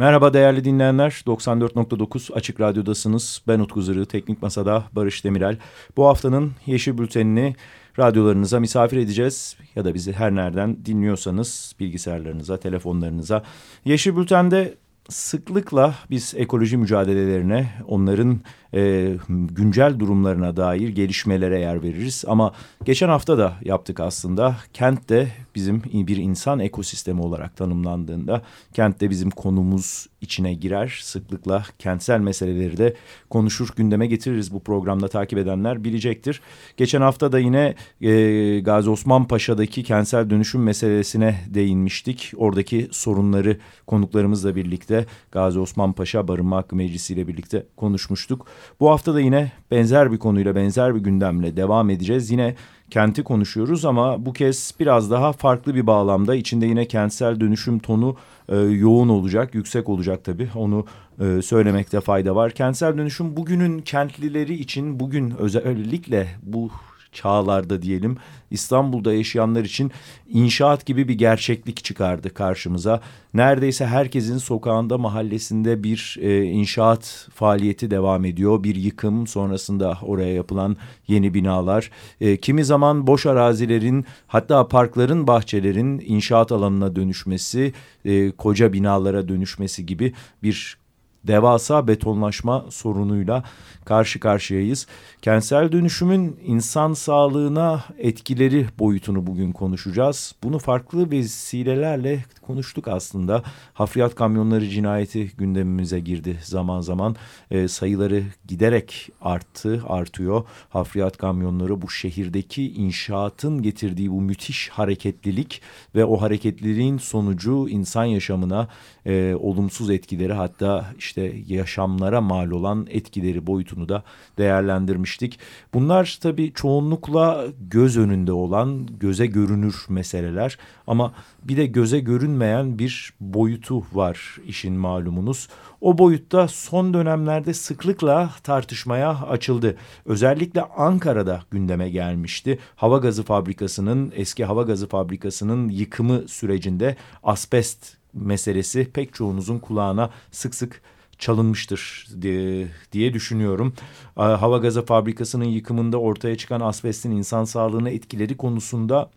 Merhaba değerli dinleyenler. 94.9 Açık Radyo'dasınız. Ben Utku Zırı, Teknik Masa'da Barış Demirel. Bu haftanın Yeşil Bülteni'ni radyolarınıza misafir edeceğiz. Ya da bizi her nereden dinliyorsanız bilgisayarlarınıza, telefonlarınıza. Yeşil Bülten'de sıklıkla biz ekoloji mücadelelerine, onların e, güncel durumlarına dair gelişmelere yer veririz. Ama geçen hafta da yaptık aslında. Kent de bizim bir insan ekosistemi olarak tanımlandığında kent de bizim konumuz içine girer. Sıklıkla kentsel meseleleri de konuşur gündeme getiririz bu programda takip edenler bilecektir. Geçen hafta da yine e, Gazi Osman Paşa'daki kentsel dönüşüm meselesine değinmiştik. Oradaki sorunları konuklarımızla birlikte Gazi Osman Paşa Barınma Hakkı Meclisi ile birlikte konuşmuştuk. Bu hafta da yine benzer bir konuyla benzer bir gündemle devam edeceğiz. Yine kenti konuşuyoruz ama bu kez biraz daha farklı bir bağlamda. İçinde yine kentsel dönüşüm tonu e, yoğun olacak, yüksek olacak tabii. Onu e, söylemekte fayda var. Kentsel dönüşüm bugünün kentlileri için bugün özellikle bu çağlarda diyelim İstanbul'da yaşayanlar için inşaat gibi bir gerçeklik çıkardı karşımıza. Neredeyse herkesin sokağında mahallesinde bir e, inşaat faaliyeti devam ediyor. Bir yıkım sonrasında oraya yapılan yeni binalar. E, kimi zaman boş arazilerin hatta parkların bahçelerin inşaat alanına dönüşmesi, e, koca binalara dönüşmesi gibi bir devasa betonlaşma sorunuyla karşı karşıyayız. Kentsel dönüşümün insan sağlığına etkileri boyutunu bugün konuşacağız. Bunu farklı vesilelerle konuştuk aslında. Hafriyat kamyonları cinayeti gündemimize girdi zaman zaman. E, sayıları giderek arttı, artıyor. Hafriyat kamyonları bu şehirdeki inşaatın getirdiği bu müthiş hareketlilik ve o hareketliliğin sonucu insan yaşamına e, olumsuz etkileri hatta işte yaşamlara mal olan etkileri boyutunu da değerlendirmiştik. Bunlar tabii çoğunlukla göz önünde olan, göze görünür meseleler ama bir de göze görünmeyen bir boyutu var işin malumunuz. O boyutta son dönemlerde sıklıkla tartışmaya açıldı. Özellikle Ankara'da gündeme gelmişti. Hava gazı fabrikasının, eski hava gazı fabrikasının yıkımı sürecinde asbest meselesi pek çoğunuzun kulağına sık sık çalınmıştır diye, diye düşünüyorum. Hava gazı fabrikasının yıkımında ortaya çıkan asbestin insan sağlığına etkileri konusunda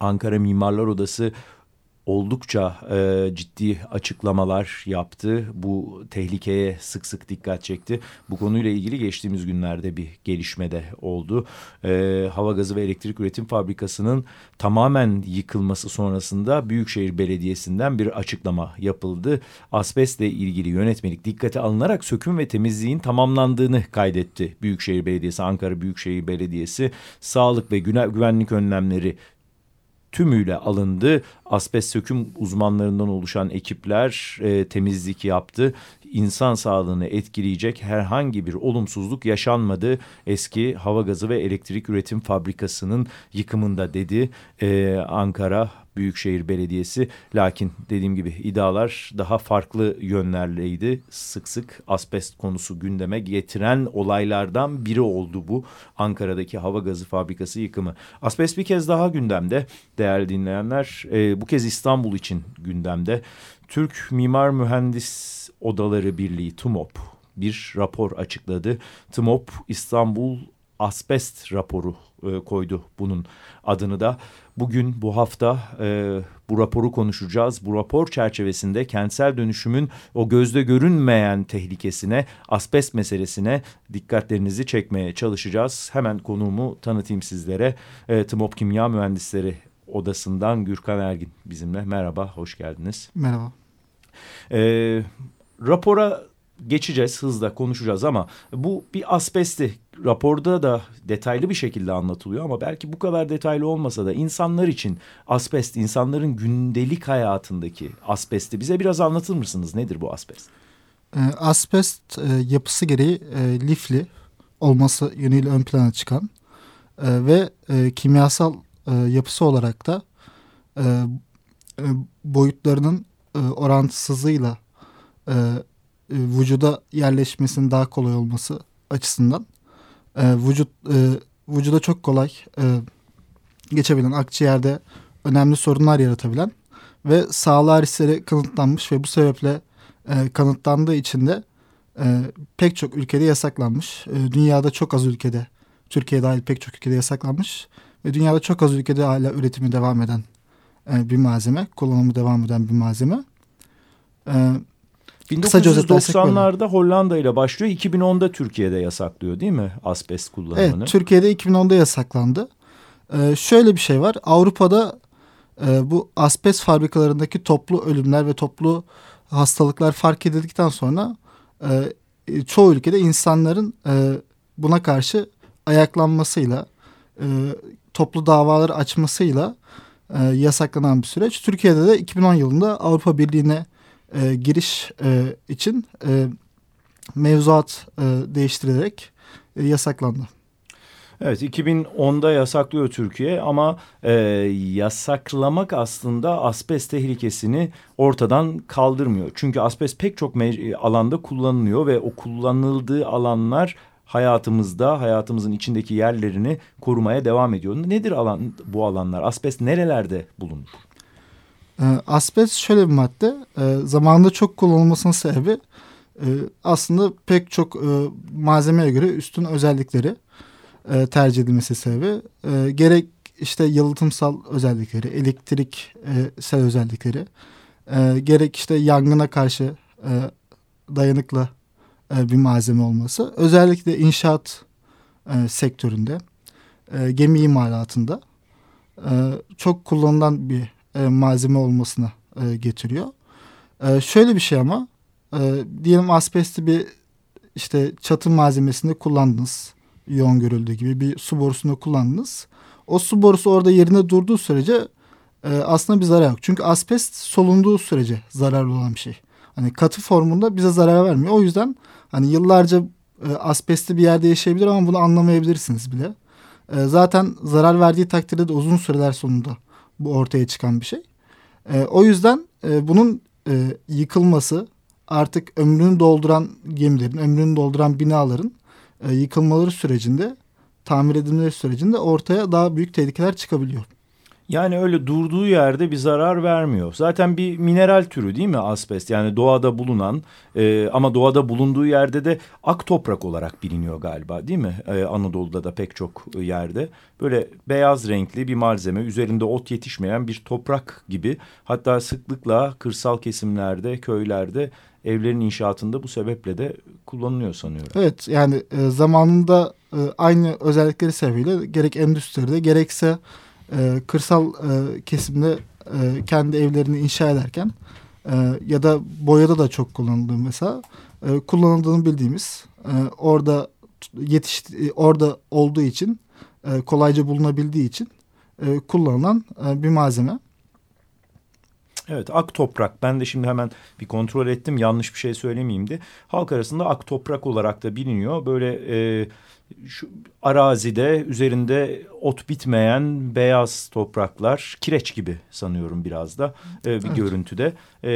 Ankara Mimarlar Odası oldukça e, ciddi açıklamalar yaptı. Bu tehlikeye sık sık dikkat çekti. Bu konuyla ilgili geçtiğimiz günlerde bir gelişme de oldu. E, hava gazı ve elektrik üretim fabrikasının tamamen yıkılması sonrasında Büyükşehir Belediyesi'nden bir açıklama yapıldı. Asbestle ilgili yönetmelik dikkate alınarak söküm ve temizliğin tamamlandığını kaydetti. Büyükşehir Belediyesi, Ankara Büyükşehir Belediyesi sağlık ve güvenlik önlemleri tümüyle alındı. Asbest söküm uzmanlarından oluşan ekipler e, temizlik yaptı. İnsan sağlığını etkileyecek herhangi bir olumsuzluk yaşanmadı. Eski hava gazı ve elektrik üretim fabrikasının yıkımında dedi e, Ankara Büyükşehir Belediyesi. Lakin dediğim gibi iddialar daha farklı yönlerleydi. Sık sık asbest konusu gündeme getiren olaylardan biri oldu bu. Ankara'daki hava gazı fabrikası yıkımı. Asbest bir kez daha gündemde değerli dinleyenler. E, bu kez İstanbul için gündemde. Türk Mimar Mühendis Odaları Birliği TUMOP bir rapor açıkladı. TUMOP İstanbul asbest raporu e, koydu bunun adını da. Bugün bu hafta e, bu raporu konuşacağız. Bu rapor çerçevesinde kentsel dönüşümün o gözde görünmeyen tehlikesine, asbest meselesine dikkatlerinizi çekmeye çalışacağız. Hemen konuğumu tanıtayım sizlere. E, TMOP Kimya Mühendisleri Odası'ndan Gürkan Ergin bizimle. Merhaba, hoş geldiniz. Merhaba. E, rapora geçeceğiz hızla konuşacağız ama bu bir asbesti raporda da detaylı bir şekilde anlatılıyor ama belki bu kadar detaylı olmasa da insanlar için asbest insanların gündelik hayatındaki asbesti bize biraz anlatır mısınız nedir bu asbest? E, asbest e, yapısı gereği e, lifli olması yönüyle ön plana çıkan e, ve kimyasal yapısı olarak da boyutlarının e, orantısızlığıyla vücuda yerleşmesinin daha kolay olması açısından e, vücut e, vücuda çok kolay e, geçebilen akciğerde önemli sorunlar yaratabilen ve sağlığa riskleri kanıtlanmış ve bu sebeple e, kanıtlandığı için de e, pek çok ülkede yasaklanmış. E, dünyada çok az ülkede, Türkiye dahil pek çok ülkede yasaklanmış. Ve dünyada çok az ülkede hala üretimi devam eden e, bir malzeme, kullanımı devam eden bir malzeme. E, 1990'larda Hollanda ile başlıyor. 2010'da Türkiye'de yasaklıyor değil mi asbest kullanımını? Evet, Türkiye'de 2010'da yasaklandı. Ee, şöyle bir şey var. Avrupa'da e, bu asbest fabrikalarındaki toplu ölümler ve toplu hastalıklar fark edildikten sonra e, çoğu ülkede insanların e, buna karşı ayaklanmasıyla, e, toplu davaları açmasıyla e, yasaklanan bir süreç. Türkiye'de de 2010 yılında Avrupa Birliği'ne e, giriş e, için e, mevzuat e, değiştirilerek e, yasaklandı. Evet 2010'da yasaklıyor Türkiye ama e, yasaklamak aslında asbest tehlikesini ortadan kaldırmıyor. Çünkü asbest pek çok alanda kullanılıyor ve o kullanıldığı alanlar hayatımızda, hayatımızın içindeki yerlerini korumaya devam ediyor. Nedir alan bu alanlar? Asbest nerelerde bulunur? E, asbest şöyle bir madde. E, zamanında çok kullanılmasının sebebi e, aslında pek çok e, malzemeye göre üstün özellikleri e, tercih edilmesi sebebi. Gerek işte yalıtımsal özellikleri, elektriksel özellikleri, gerek işte yangına karşı dayanıklı bir malzeme olması. Özellikle inşaat sektöründe, gemi imalatında çok kullanılan bir e, malzeme olmasına e, getiriyor. E, şöyle bir şey ama e, diyelim asbesti bir işte çatı malzemesinde kullandınız yoğun görüldüğü gibi bir su borusunu kullandınız. O su borusu orada yerine durduğu sürece e, aslında bir zarar yok. Çünkü asbest solunduğu sürece zararlı olan bir şey. Hani katı formunda bize zarar vermiyor. O yüzden hani yıllarca e, asbestli bir yerde yaşayabilir ama bunu anlamayabilirsiniz bile. E, zaten zarar verdiği takdirde de uzun süreler sonunda bu ortaya çıkan bir şey. E, o yüzden e, bunun e, yıkılması artık ömrünü dolduran gemilerin, ömrünü dolduran binaların e, yıkılmaları sürecinde, tamir edilmeleri sürecinde ortaya daha büyük tehlikeler çıkabiliyor. Yani öyle durduğu yerde bir zarar vermiyor. Zaten bir mineral türü değil mi asbest? Yani doğada bulunan e, ama doğada bulunduğu yerde de ak toprak olarak biliniyor galiba değil mi? E, Anadolu'da da pek çok yerde. Böyle beyaz renkli bir malzeme üzerinde ot yetişmeyen bir toprak gibi. Hatta sıklıkla kırsal kesimlerde, köylerde evlerin inşaatında bu sebeple de kullanılıyor sanıyorum. Evet yani e, zamanında e, aynı özellikleri sebebiyle gerek endüstride gerekse e, kırsal e, kesimde e, kendi evlerini inşa ederken e, ya da boyada da çok kullanıldığı mesela e, kullanıldığını bildiğimiz e, orada yetiş e, orada olduğu için e, kolayca bulunabildiği için e, kullanılan e, bir malzeme. Evet ak toprak. Ben de şimdi hemen bir kontrol ettim yanlış bir şey söylemeyeyim de. Halk arasında ak toprak olarak da biliniyor. Böyle e, şu arazide üzerinde ot bitmeyen beyaz topraklar kireç gibi sanıyorum biraz da e, bir evet. görüntüde e,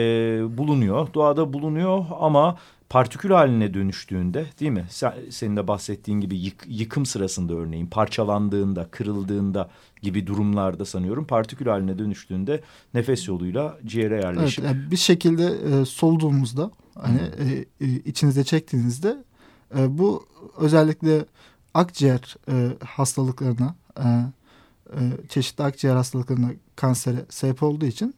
bulunuyor. Doğada bulunuyor ama partikül haline dönüştüğünde değil mi? Sen, senin de bahsettiğin gibi yık, yıkım sırasında örneğin parçalandığında, kırıldığında gibi durumlarda sanıyorum partikül haline dönüştüğünde nefes yoluyla ciğere yerleşip. Evet, yani bir şekilde e, soluduğumuzda hani e, e, içinize çektiğinizde e, bu özellikle akciğer e, hastalıklarına e, e, çeşitli akciğer hastalıklarına kansere sebep olduğu için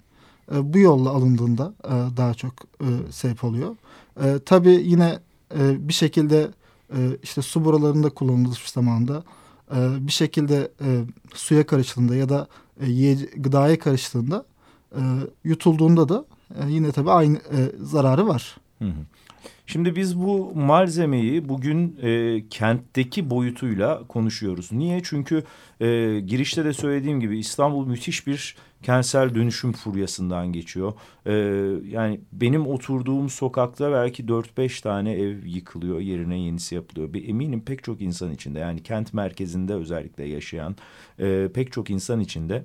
e, bu yolla alındığında e, daha çok e, sebep oluyor. E, tabii yine e, bir şekilde e, işte su borularında kullanılmış zamanda e, bir şekilde e, suya karıştığında ya da e, yiye, gıdaya karıştığında e, yutulduğunda da e, yine tabii aynı e, zararı var. Hı hı. Şimdi biz bu malzemeyi bugün e, kentteki boyutuyla konuşuyoruz. Niye? Çünkü e, girişte de söylediğim gibi İstanbul müthiş bir kentsel dönüşüm furyasından geçiyor. E, yani benim oturduğum sokakta belki 4-5 tane ev yıkılıyor, yerine yenisi yapılıyor. Bir eminim pek çok insan içinde yani kent merkezinde özellikle yaşayan e, pek çok insan içinde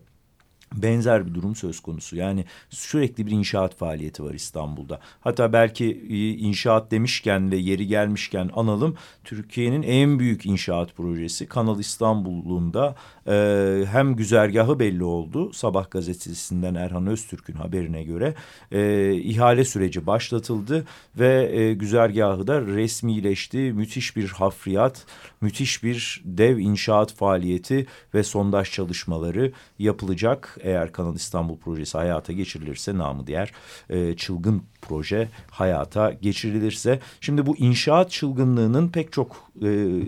benzer bir durum söz konusu. Yani sürekli bir inşaat faaliyeti var İstanbul'da. Hatta belki e, inşaat demişken ve yeri gelmişken analım. Türkiye'nin en büyük inşaat projesi Kanal İstanbul'unda e, hem güzergahı belli oldu. Sabah gazetesinden Erhan Öztürk'ün haberine göre e, ihale süreci başlatıldı ve e, güzergahı da resmileşti. Müthiş bir hafriyat, müthiş bir dev inşaat faaliyeti ve sondaj çalışmaları yapılacak. Eğer Kanal İstanbul projesi hayata geçirilirse namı diğer e, çılgın proje hayata geçirilirse. Şimdi bu inşaat çılgınlığının pek çok e,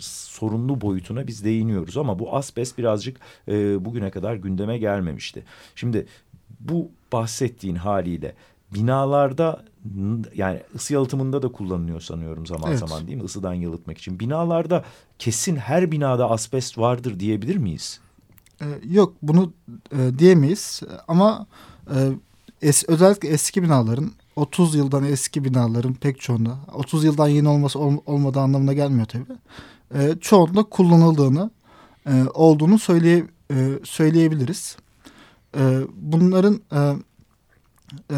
sorunlu boyutuna biz değiniyoruz ama bu asbest birazcık e, bugüne kadar gündeme gelmemişti. Şimdi bu bahsettiğin haliyle binalarda yani ısı yalıtımında da kullanılıyor sanıyorum zaman evet. zaman değil mi? Isıdan yalıtmak için. Binalarda kesin her binada asbest vardır diyebilir miyiz? Ee, yok bunu e, diyemeyiz ama e, es, özellikle eski binaların 30 yıldan eski binaların pek çoğunda 30 yıldan yeni olması ol, olmadığı anlamına gelmiyor tabii. E, çoğunda kullanıldığını e, olduğunu söyleye, e, söyleyebiliriz. E, bunların e, e,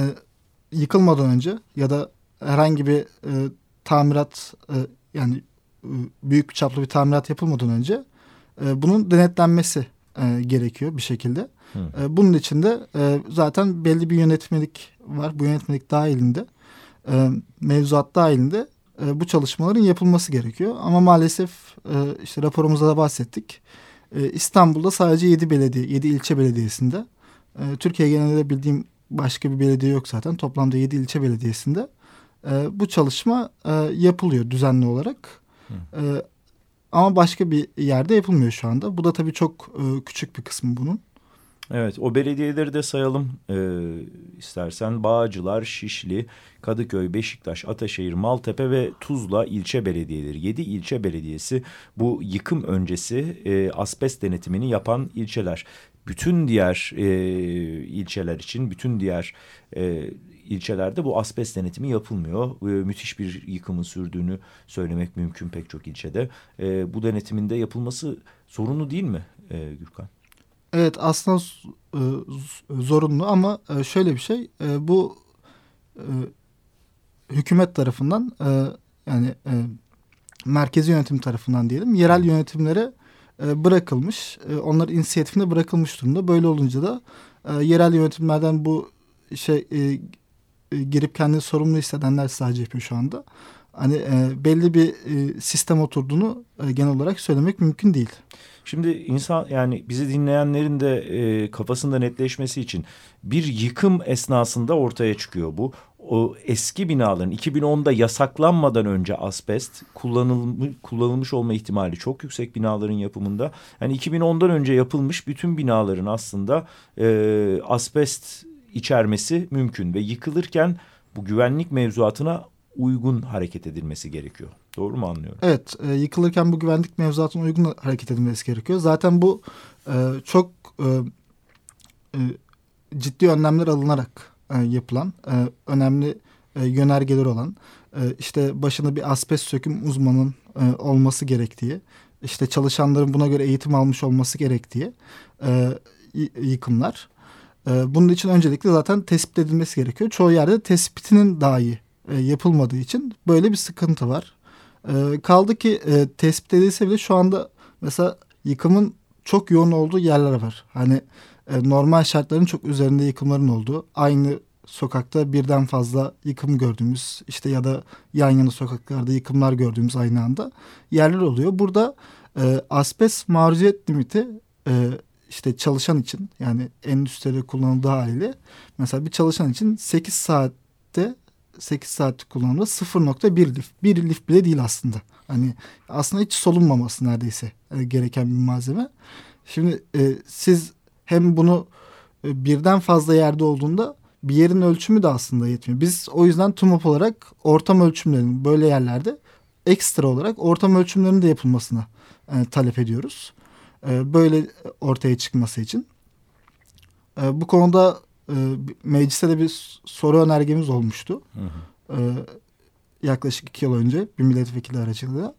yıkılmadan önce ya da herhangi bir e, tamirat e, yani e, büyük çaplı bir tamirat yapılmadan önce e, bunun denetlenmesi e, gerekiyor bir şekilde. E, bunun için de e, zaten belli bir yönetmelik var. Bu yönetmelik dahilinde e, mevzuat dahilinde e, bu çalışmaların yapılması gerekiyor. Ama maalesef e, işte raporumuzda da bahsettik. E, İstanbul'da sadece yedi belediye, yedi ilçe belediyesinde e, Türkiye genelinde bildiğim başka bir belediye yok zaten. Toplamda yedi ilçe belediyesinde e, bu çalışma e, yapılıyor düzenli olarak. E, ama başka bir yerde yapılmıyor şu anda. Bu da tabii çok e, küçük bir kısmı bunun. Evet o belediyeleri de sayalım e, istersen. Bağcılar, Şişli, Kadıköy, Beşiktaş, Ataşehir, Maltepe ve Tuzla ilçe belediyeleri. Yedi ilçe belediyesi bu yıkım öncesi e, asbest denetimini yapan ilçeler. Bütün diğer e, ilçeler için, bütün diğer e, ilçelerde bu asbest denetimi yapılmıyor. E, müthiş bir yıkımın sürdüğünü söylemek mümkün pek çok ilçede. E, bu denetiminde yapılması sorunlu değil mi e, Gürkan? Evet aslında e, zorunlu ama e, şöyle bir şey e, bu hükümet tarafından yani merkezi yönetim tarafından diyelim yerel yönetimlere bırakılmış onlar inisiyatifinde bırakılmış durumda böyle olunca da yerel yönetimlerden bu şey girip kendini sorumlu hissedenler sadece yapıyor şu anda hani belli bir sistem oturduğunu genel olarak söylemek mümkün değil. Şimdi insan yani bizi dinleyenlerin de e, kafasında netleşmesi için bir yıkım esnasında ortaya çıkıyor bu. O eski binaların 2010'da yasaklanmadan önce asbest kullanılmış, kullanılmış olma ihtimali çok yüksek binaların yapımında. Yani 2010'dan önce yapılmış bütün binaların aslında e, asbest içermesi mümkün ve yıkılırken bu güvenlik mevzuatına uygun hareket edilmesi gerekiyor. Doğru mu anlıyorum? Evet, e, yıkılırken bu güvenlik mevzuatına uygun hareket edilmesi gerekiyor. Zaten bu e, çok e, e, ciddi önlemler alınarak e, yapılan, e, önemli e, yönergeler olan, e, işte başında bir asbest söküm uzmanın e, olması gerektiği, işte çalışanların buna göre eğitim almış olması gerektiği e, yıkımlar. E, bunun için öncelikle zaten tespit edilmesi gerekiyor. Çoğu yerde tespitinin dahi e, yapılmadığı için böyle bir sıkıntı var. E, kaldı ki e, tespit edilse bile şu anda mesela yıkımın çok yoğun olduğu yerler var. Hani e, normal şartların çok üzerinde yıkımların olduğu aynı sokakta birden fazla yıkım gördüğümüz işte ya da yan yana sokaklarda yıkımlar gördüğümüz aynı anda yerler oluyor. Burada e, asbest maruziyet limiti e, işte çalışan için yani endüstride kullanıldığı haliyle mesela bir çalışan için 8 saatte 8 saat kullanımda 0.1 lif. 1 lif bile değil aslında. Hani aslında hiç solunmaması neredeyse e, gereken bir malzeme. Şimdi e, siz hem bunu e, birden fazla yerde olduğunda bir yerin ölçümü de aslında yetmiyor. Biz o yüzden TUMOP olarak ortam ölçümlerinin böyle yerlerde ekstra olarak ortam ölçümlerinin de yapılmasını e, talep ediyoruz. E, böyle ortaya çıkması için. E, bu konuda e, mecliste de bir soru önergemiz olmuştu. Hı hı. E, yaklaşık iki yıl önce bir milletvekili aracılığıyla.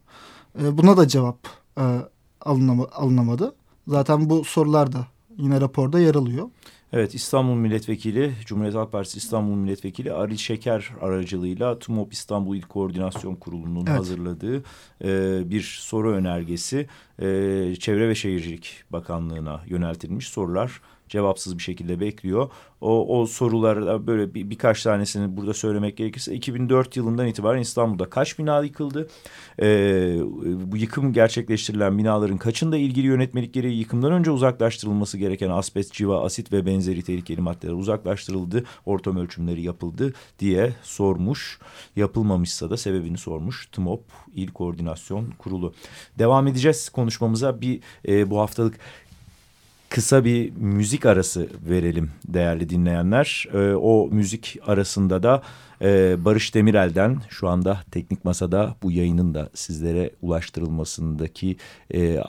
E, buna da cevap e, alınama, alınamadı. Zaten bu sorular da yine raporda yer alıyor. Evet İstanbul Milletvekili, Cumhuriyet Halk Partisi İstanbul Milletvekili Aril Şeker aracılığıyla TUMOP İstanbul İl Koordinasyon Kurulu'nun evet. hazırladığı e, bir soru önergesi e, Çevre ve Şehircilik Bakanlığı'na yöneltilmiş sorular cevapsız bir şekilde bekliyor. O, o sorular böyle bir, birkaç tanesini burada söylemek gerekirse 2004 yılından itibaren İstanbul'da kaç bina yıkıldı? Ee, bu yıkım gerçekleştirilen binaların kaçında ilgili yönetmelik gereği yıkımdan önce uzaklaştırılması gereken asbest, civa, asit ve benzeri tehlikeli maddeler uzaklaştırıldı, ortam ölçümleri yapıldı diye sormuş. Yapılmamışsa da sebebini sormuş TMOP İl Koordinasyon Kurulu. Devam edeceğiz konuşmamıza bir e, bu haftalık kısa bir müzik arası verelim değerli dinleyenler. E, o müzik arasında da e, Barış Demirel'den şu anda Teknik Masa'da bu yayının da sizlere ulaştırılmasındaki e,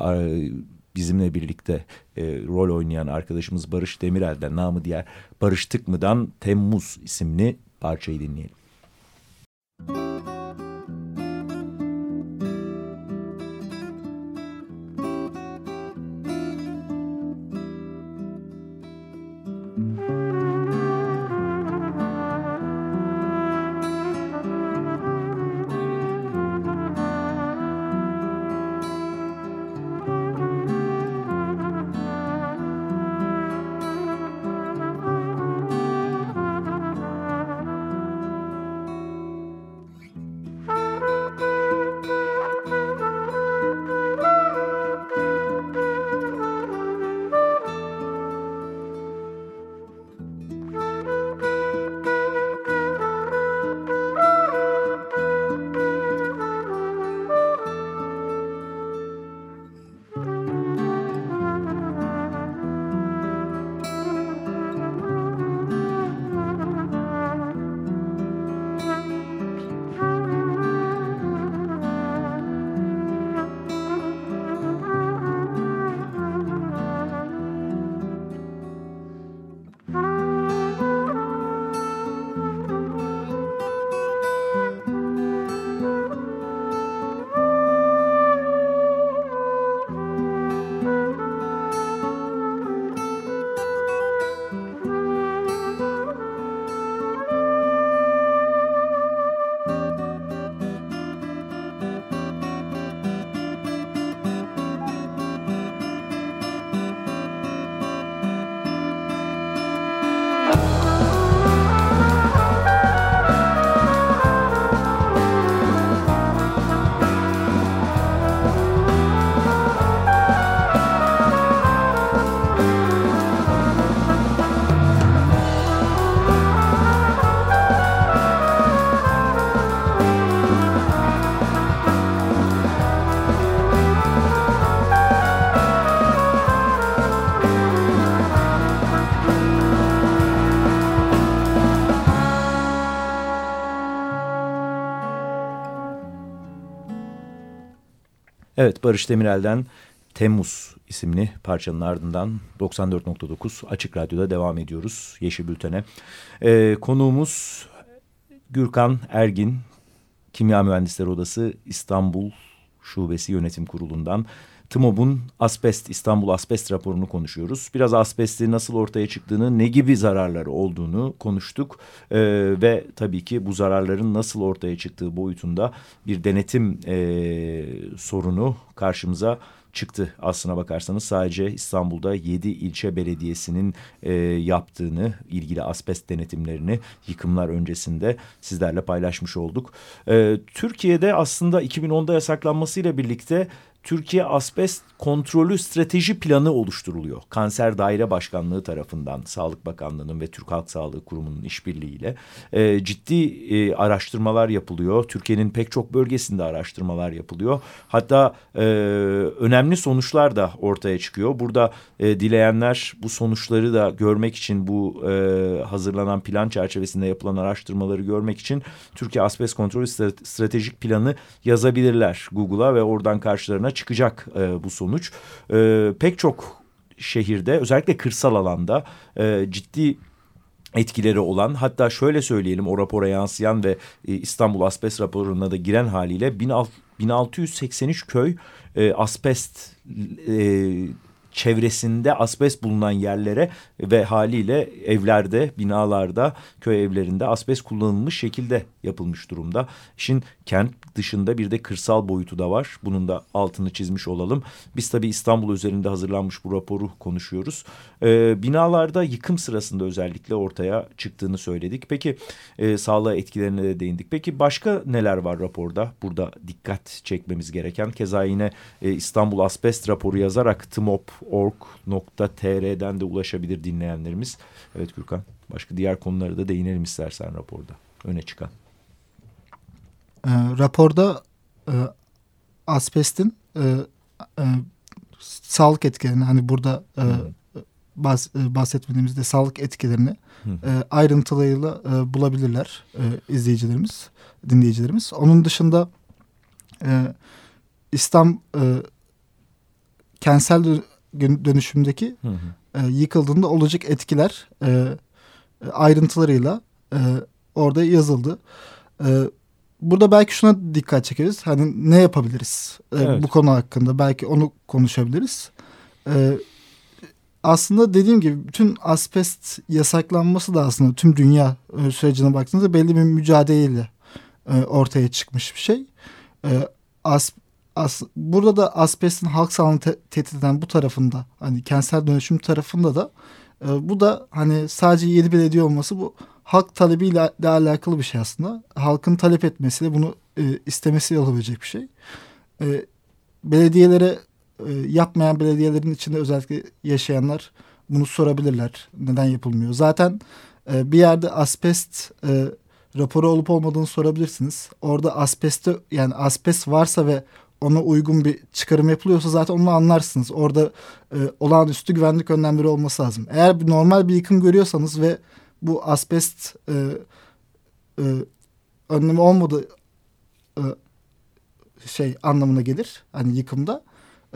bizimle birlikte e, rol oynayan arkadaşımız Barış Demirel'den namı diğer Barış Tıkmı'dan Temmuz isimli parçayı dinleyelim. Evet Barış Demirel'den Temmuz isimli parçanın ardından 94.9 Açık Radyo'da devam ediyoruz Yeşil Bülten'e. Ee, konuğumuz Gürkan Ergin, Kimya Mühendisleri Odası İstanbul Şubesi Yönetim Kurulu'ndan TMOB'un asbest İstanbul asbest raporunu konuşuyoruz. Biraz asbestin nasıl ortaya çıktığını, ne gibi zararları olduğunu konuştuk. Ee, ve tabii ki bu zararların nasıl ortaya çıktığı boyutunda bir denetim e, sorunu karşımıza çıktı aslına bakarsanız sadece İstanbul'da 7 ilçe belediyesinin e, yaptığını ilgili asbest denetimlerini yıkımlar öncesinde sizlerle paylaşmış olduk. E, Türkiye'de aslında 2010'da yasaklanmasıyla birlikte Türkiye Asbest Kontrolü Strateji Planı oluşturuluyor. Kanser Daire Başkanlığı tarafından Sağlık Bakanlığı'nın ve Türk Halk Sağlığı Kurumu'nun işbirliğiyle e, ciddi e, araştırmalar yapılıyor. Türkiye'nin pek çok bölgesinde araştırmalar yapılıyor. Hatta e, önemli sonuçlar da ortaya çıkıyor. Burada e, dileyenler bu sonuçları da görmek için bu e, hazırlanan plan çerçevesinde yapılan araştırmaları görmek için Türkiye Asbest Kontrolü Stratejik Planı yazabilirler Google'a ve oradan karşılarına çıkacak e, bu sonuç. E, pek çok şehirde özellikle kırsal alanda e, ciddi etkileri olan hatta şöyle söyleyelim o rapora yansıyan ve e, İstanbul Asbest raporuna da giren haliyle 1683 köy e, asbest e, çevresinde asbest bulunan yerlere ve haliyle evlerde, binalarda, köy evlerinde asbest kullanılmış şekilde yapılmış durumda. İşin kent dışında bir de kırsal boyutu da var. Bunun da altını çizmiş olalım. Biz tabii İstanbul üzerinde hazırlanmış bu raporu konuşuyoruz. Ee, binalarda yıkım sırasında özellikle ortaya çıktığını söyledik. Peki e, sağlığa etkilerine de değindik. Peki başka neler var raporda? Burada dikkat çekmemiz gereken. Keza yine e, İstanbul Asbest raporu yazarak tmop.org.tr'den de ulaşabilir dinleyenlerimiz. Evet Gürkan başka diğer konuları da değinelim istersen raporda öne çıkan. E, raporda e, asbestin e, e, sağlık etkilerini hani burada e, bahs e, bahsetmediğimizde sağlık etkilerini e, ayrıntılarıyla e, bulabilirler e, izleyicilerimiz, dinleyicilerimiz. Onun dışında e, İslam e, kentsel dönüşümdeki hı hı. E, yıkıldığında olacak etkiler e, ayrıntılarıyla e, orada yazıldı. E, burada belki şuna dikkat çekeriz. Hani ne yapabiliriz e, evet. bu konu hakkında? Belki onu konuşabiliriz. E, aslında dediğim gibi bütün asbest yasaklanması da aslında tüm dünya e, sürecine baktığınızda belli bir mücadeleyle e, ortaya çıkmış bir şey. E, as, as, burada da asbestin halk sağlığını te tehdit eden bu tarafında hani kentsel dönüşüm tarafında da e, bu da hani sadece yedi belediye olması bu halk talebiyle de alakalı bir şey aslında. Halkın talep etmesiyle bunu e, istemesiyle olabilecek bir şey. E, belediyelere e, yapmayan belediyelerin içinde özellikle yaşayanlar bunu sorabilirler. Neden yapılmıyor? Zaten e, bir yerde asbest e, raporu olup olmadığını sorabilirsiniz. Orada asbeste yani asbest varsa ve ona uygun bir çıkarım yapılıyorsa zaten onu anlarsınız. Orada e, olağanüstü güvenlik önlemleri olması lazım. Eğer bir normal bir yıkım görüyorsanız ve bu asbest e, e, önlemi olmadığı e, şey anlamına gelir. Hani yıkımda.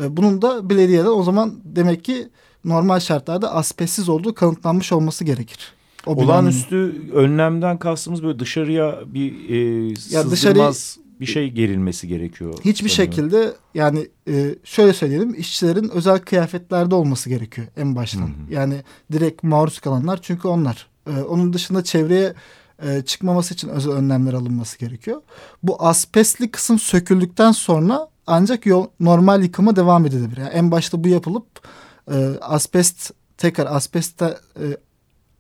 E, bunun da belediyeden o zaman demek ki normal şartlarda asbestsiz olduğu kanıtlanmış olması gerekir. O Olağanüstü önlemden kastımız böyle dışarıya bir e, ya dışarı bir şey gerilmesi gerekiyor. Hiçbir sanıyorum. şekilde yani e, şöyle söyleyelim işçilerin özel kıyafetlerde olması gerekiyor en baştan. Hı hı. Yani direkt maruz kalanlar çünkü onlar. E, onun dışında çevreye e, çıkmaması için özel önlemler alınması gerekiyor. Bu asbestli kısım söküldükten sonra ancak yol, normal yıkıma devam edilebilir. Yani en başta bu yapılıp e, asbest tekrar asbeste e,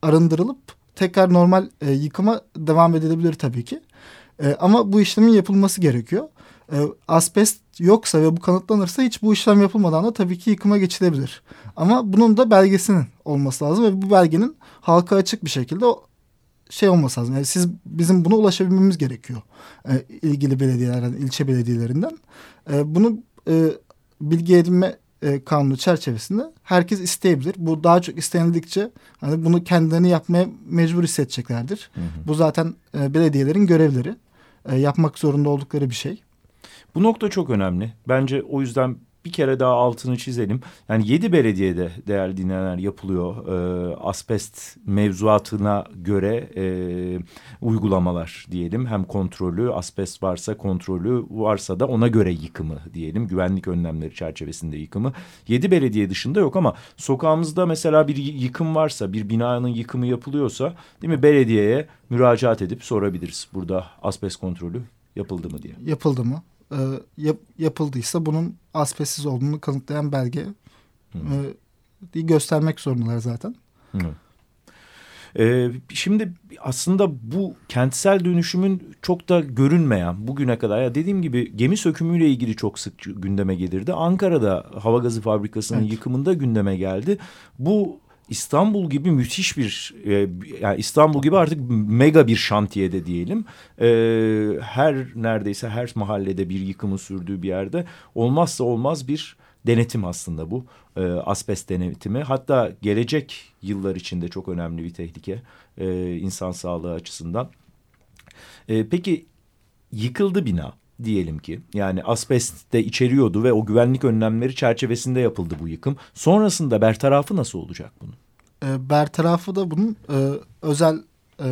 arındırılıp tekrar normal e, yıkıma devam edilebilir tabii ki. E, ama bu işlemin yapılması gerekiyor. E, asbest yoksa ve bu kanıtlanırsa hiç bu işlem yapılmadan da tabii ki yıkıma geçilebilir. Ama bunun da belgesinin olması lazım ve bu belgenin halka açık bir şekilde şey olması lazım. Yani siz bizim buna ulaşabilmemiz gerekiyor. E, ilgili belediyelerden, ilçe belediyelerinden. E, bunu e, bilgi edinme e, kanunu çerçevesinde herkes isteyebilir. Bu daha çok istenildikçe hani bunu kendilerini yapmaya mecbur hissedeceklerdir. Hı hı. Bu zaten e, belediyelerin görevleri. E, yapmak zorunda oldukları bir şey. Bu nokta çok önemli. Bence o yüzden bir kere daha altını çizelim. Yani yedi belediyede değerli dinleyenler yapılıyor e, asbest mevzuatına göre e, uygulamalar diyelim. Hem kontrolü asbest varsa kontrolü varsa da ona göre yıkımı diyelim. Güvenlik önlemleri çerçevesinde yıkımı. Yedi belediye dışında yok ama sokağımızda mesela bir yıkım varsa bir binanın yıkımı yapılıyorsa değil mi belediyeye müracaat edip sorabiliriz. Burada asbest kontrolü yapıldı mı diye. Yapıldı mı? E, yap, yapıldıysa bunun asbestsiz olduğunu kanıtlayan belge e, göstermek zorundalar zaten. Hı. Ee, şimdi aslında bu kentsel dönüşümün çok da görünmeyen bugüne kadar ya dediğim gibi gemi sökümüyle ilgili çok sık gündeme gelirdi. Ankara'da hava gazı fabrikasının evet. yıkımında gündeme geldi. Bu İstanbul gibi müthiş bir e, yani İstanbul gibi artık mega bir şantiyede diyelim. E, her neredeyse her mahallede bir yıkımı sürdüğü bir yerde olmazsa olmaz bir denetim aslında bu. E, asbest denetimi. Hatta gelecek yıllar içinde çok önemli bir tehlike insan sağlığı açısından. Peki yıkıldı bina diyelim ki yani asbest de içeriyordu ve o güvenlik önlemleri çerçevesinde yapıldı bu yıkım. Sonrasında bertarafı nasıl olacak bunun? E, bertarafı da bunun e, özel e,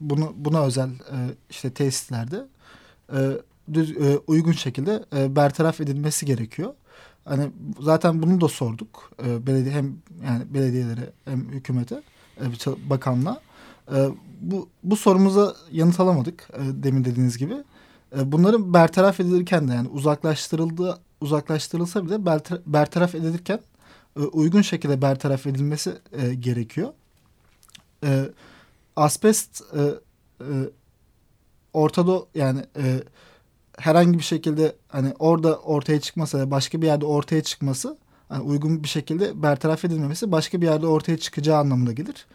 bunu buna özel e, işte tesislerde e, düz, e, uygun şekilde e, bertaraf edilmesi gerekiyor. Hani zaten bunu da sorduk. E, belediye hem yani belediyelere hem hükümete, e, bakanlığa. E, bu bu sorumuza yanıt alamadık e, demin dediğiniz gibi. E, bunların bertaraf edilirken de yani uzaklaştırıldığı uzaklaştırılsa bile bertar bertaraf edilirken e, uygun şekilde bertaraf edilmesi e, gerekiyor. Asbest e, ortada yani herhangi bir şekilde hani orada ortaya çıkmasa da başka bir yerde ortaya çıkması hani uygun bir şekilde bertaraf edilmemesi başka bir yerde ortaya çıkacağı anlamına gelir.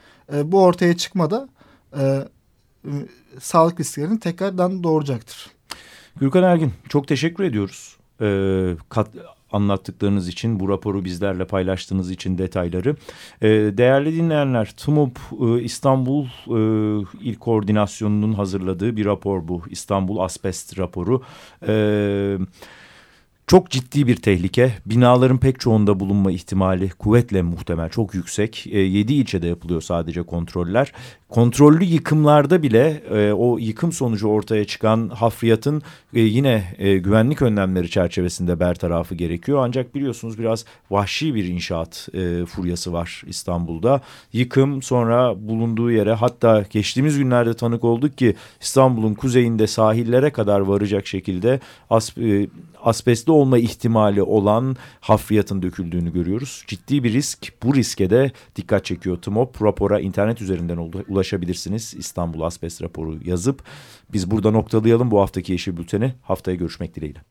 Bu ortaya çıkmada sağlık risklerini tekrardan doğuracaktır. Gürkan Ergin çok teşekkür ediyoruz. Ee, kat, anlattıklarınız için, bu raporu bizlerle paylaştığınız için detayları. Ee, değerli dinleyenler, TMUP e, İstanbul e, İl Koordinasyonu'nun hazırladığı bir rapor bu. İstanbul Asbest raporu. Evet. Çok ciddi bir tehlike. Binaların pek çoğunda bulunma ihtimali kuvvetle muhtemel, çok yüksek. E, 7 ilçede yapılıyor sadece kontroller. Kontrollü yıkımlarda bile e, o yıkım sonucu ortaya çıkan hafriyatın e, yine e, güvenlik önlemleri çerçevesinde bertarafı gerekiyor. Ancak biliyorsunuz biraz vahşi bir inşaat e, furyası var İstanbul'da. Yıkım sonra bulunduğu yere hatta geçtiğimiz günlerde tanık olduk ki İstanbul'un kuzeyinde sahillere kadar varacak şekilde as, e, asbestli olma ihtimali olan hafriyatın döküldüğünü görüyoruz. Ciddi bir risk. Bu riske de dikkat çekiyor TMOP. Rapora internet üzerinden ulaşabilirsiniz. İstanbul Asbest raporu yazıp biz burada noktalayalım bu haftaki Yeşil Bülten'i. Haftaya görüşmek dileğiyle.